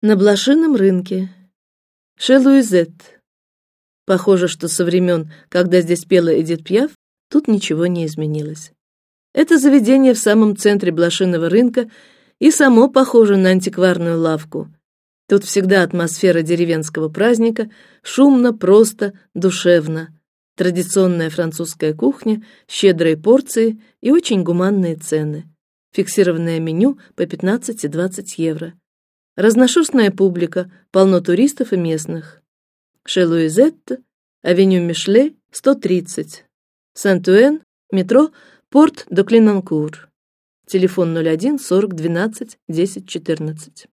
На блошином рынке. Шелуизет. Похоже, что со времен, когда здесь пела Эдит Пьяф, тут ничего не изменилось. Это заведение в самом центре блошиного рынка и само похоже на антикварную лавку. Тут всегда атмосфера деревенского праздника, шумно, просто, душевно. Традиционная французская кухня, щедрые порции и очень гуманные цены. Фиксированное меню по 15 и 20 евро. Разношерстная публика, полно туристов и местных. Шелуизет, авеню Мишле, 130. Сент-Уэн, метро, порт до Клинанкур. Телефон 01 40 12 10 14.